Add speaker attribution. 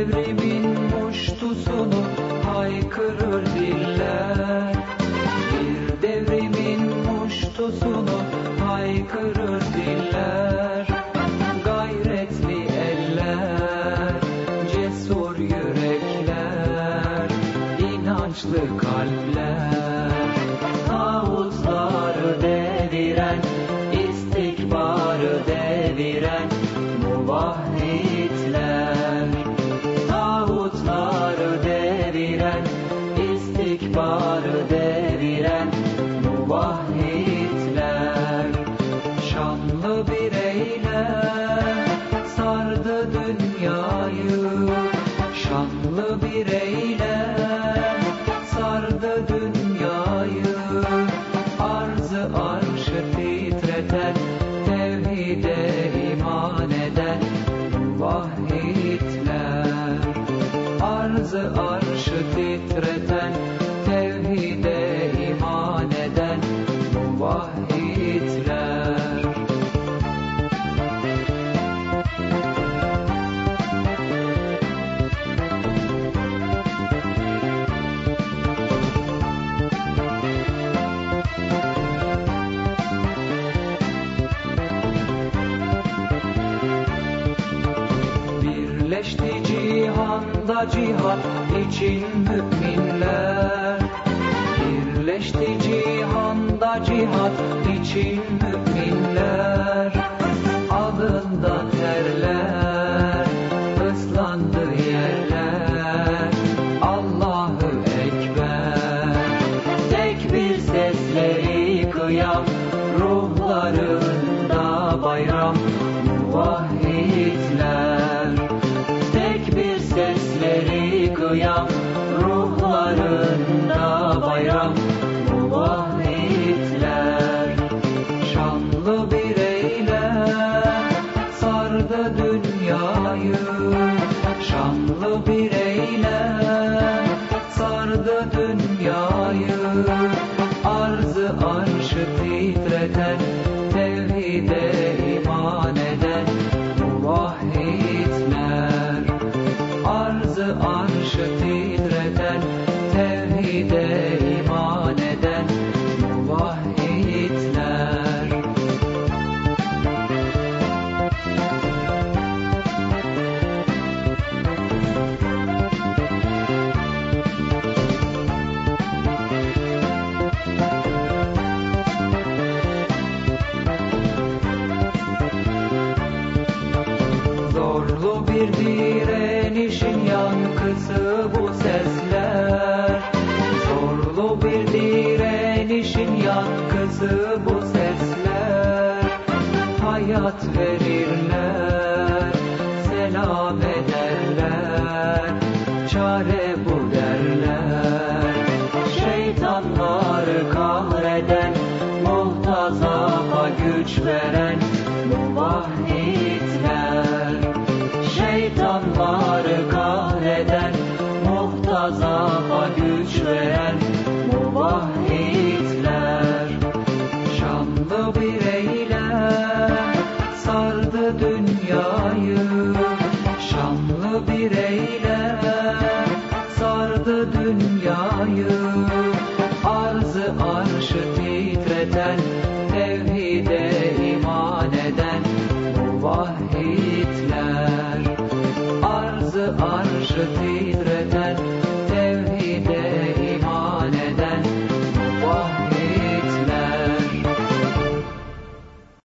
Speaker 1: devrimin muştusunu haykırır diller. Bir devrimin muştusunu haykırır diller. Gayretli eller, cesur yürekler inançlı kalpler. Tağutları deviren, deviren, istikbarı deviren muvahhidler. Şanlı bireyler sardı dünyayı. Şanlı bireyler sardı dünyayı Birleşti cihanda cihat için müminler. Birleşti cihanda cihat için müminler. Alında terler, ıslandı yerler. Allahu Ekber. Tekbir sesleri kıyam Ruhlarında bayram. Muvahhidler kıyam Ruhlarında bayram Muvahhidler Şanlı bireyler sardı dünyayı. Şanlı bireyler sardı dünyayı bir direnişin yankısı bu sesler. Zorlu bir direnişin yankısı bu sesler. Hayat verirler, selam ederler Çare bu derler. Şeytanları kahreden Muhtazama güç veren Bireyler sardı dünyayı